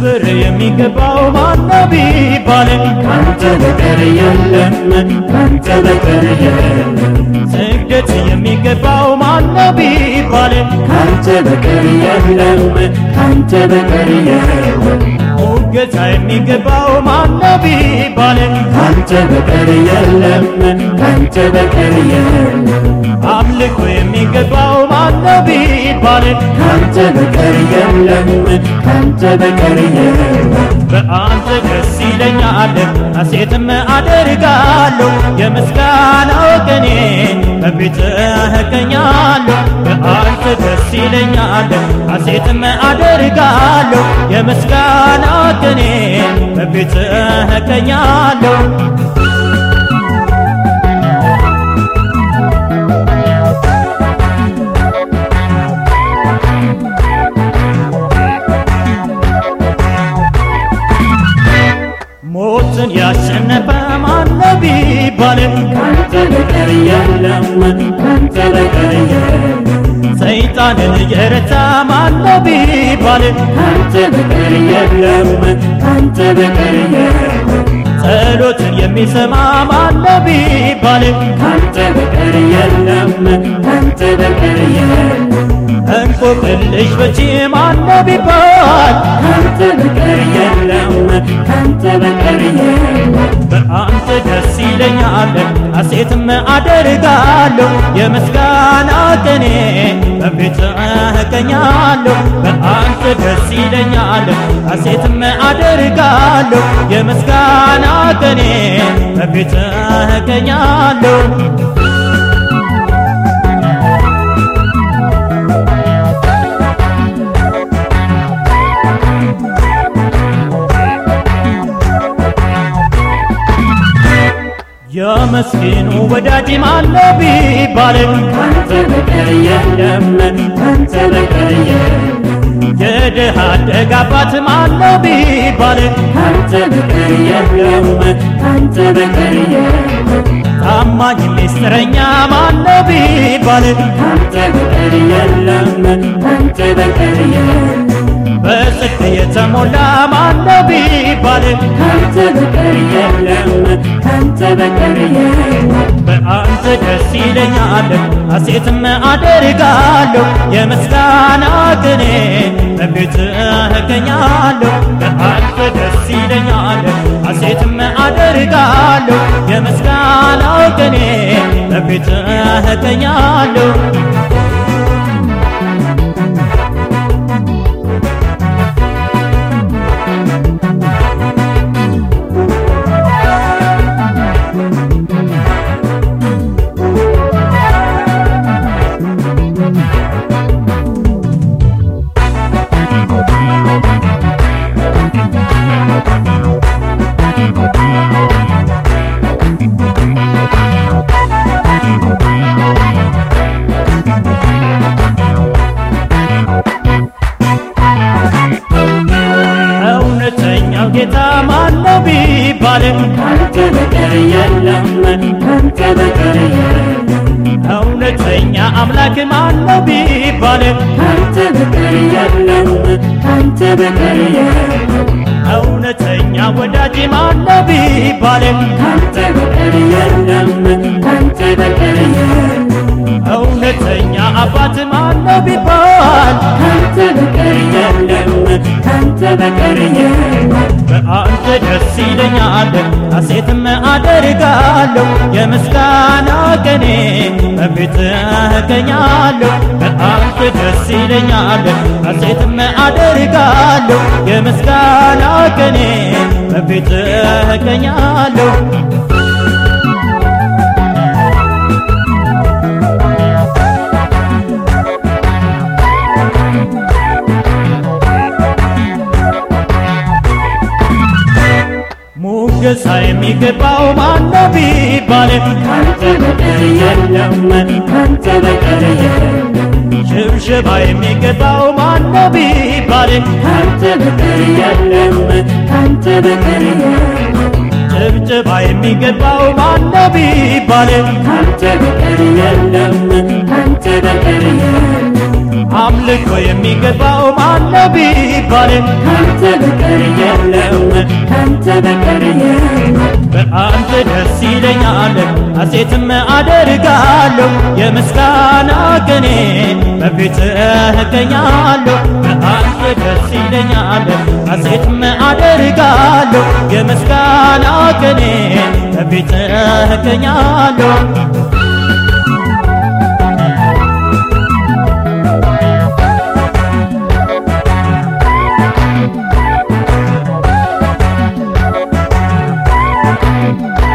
ክብር የሚገባው ማነ ቢባልን ካንተ በቀር የለም ካንተ በቀር የለም። ስግደት የሚገባው ማነ ቢባልን ካንተ በቀር የለም ካንተ በቀር የለም። ሙገሳ የሚገባው ማነ ቢባልን ካንተ በቀር የለም ካንተ በቀር የለም። አምልኮ የሚገባው ማነው ቢባል ካንተ በቀር የለም ካንተ በቀር የለም ይለኛል ሐሴትም አደርጋለሁ። የምስጋና ወገኔ በፊትህ እገኛለሁ። በአንተ ደስ ይለኛል። ሐሴትም አደርጋለሁ። የምስጋና ወገኔ በፊትህ እገኛለሁ ያሸነፈ ማነው ቢባል? ካንተ በቀር የለም ካንተ በቀር የለም። ሰይጣንን የረታ ማነው ቢባል? ካንተ በቀር የለም ካንተ በቀር የለም። ጸሎትን የሚሰማ ማነው ቢባል? ካንተ በቀር የለም ካንተ በቀር የለም። እንቆቅልሽ ፈቺ ማነው ቢባል? ካንተ በቀር የለም ካንተ በቀር የለም። በአንተ ደስ ይለኛል። ሐሴትም አደርጋለሁ። የምስጋና ቀኔ በፊትህ እገኛለሁ በአንተ ደስ ይለኛል። ሐሴትም አደርጋለሁ። የምስጋና ቀኔ በፊትህ እገኛለሁ የመስኪኑ ወዳጅ ማነው ቢባል ካንተ በቀር የለም ካንተ በቀር የለም። የድሃ አደግ አባት ማነው ቢባል ካንተ በቀር የለም ካንተ በቀር የለም። ታማኝ ሚስጥረኛ ማነው ቢባል ካንተ በቀር የለም ካንተ በቀር የለም። በጽድቅ የተሞላ ማነው ቢባል ካንተ በቀር ካንተ በቀር የለም። በአንተ ደስ ይለኛል ሐሴትም አደርጋለሁ። የምስጋና ቅኔ በፊትህ እገኛለሁ። በአንተ ደስ ይለኛል ሐሴትም አደርጋለሁ። የምስጋና ቅኔ በፊትህ እገኛለሁ ቢባል ካንተ በቀር የለም ካንተ በቀር የለም እውነተኛ አምላክ ማነው ቢባል ካንተ በቀር የለም ካንተ በቀር የለም እውነተኛ ወዳጅ ማነው ቢባል ካንተ በቀር የለም ካንተ በቀር የለም እውነተኛ አባት ማነው ቢባል ካንተ በቀር የለም ካንተ በቀር የለም ይለኛል ሐሴትም አደርጋለሁ። የምስጋና ቀኔ በፊትህ እገኛለሁ። በአንተ ደስ ይለኛል ሐሴትም አደርጋለሁ። የምስጋና ቀኔ በፊትህ እገኛለሁ ሙገሳ የሚገባው ማነው ቢባል? ካንተ በቀር የለም ካንተ በቀር ሽብሽባ የሚገባው ማነው ቢባል? ካንተ በቀር የለም ካንተ በቀር ጭብጭባ የሚገባው ማነው ቢባል? ካንተ በቀር የለም ካንተ በቀር አምልኮ የሚገባው ማነው ቢባል? ካንተ በቀር የለም ካንተ በቀር የለም። በአንተ ደስ ይለኛል ሐሴትም አደርጋለሁ። የምስጋና ቀኔ በፊትህ እገኛለሁ። በአንተ ደስ ይለኛል ሐሴትም አደርጋለሁ። የምስጋና ቀኔ በፊትህ እገኛለሁ Bye.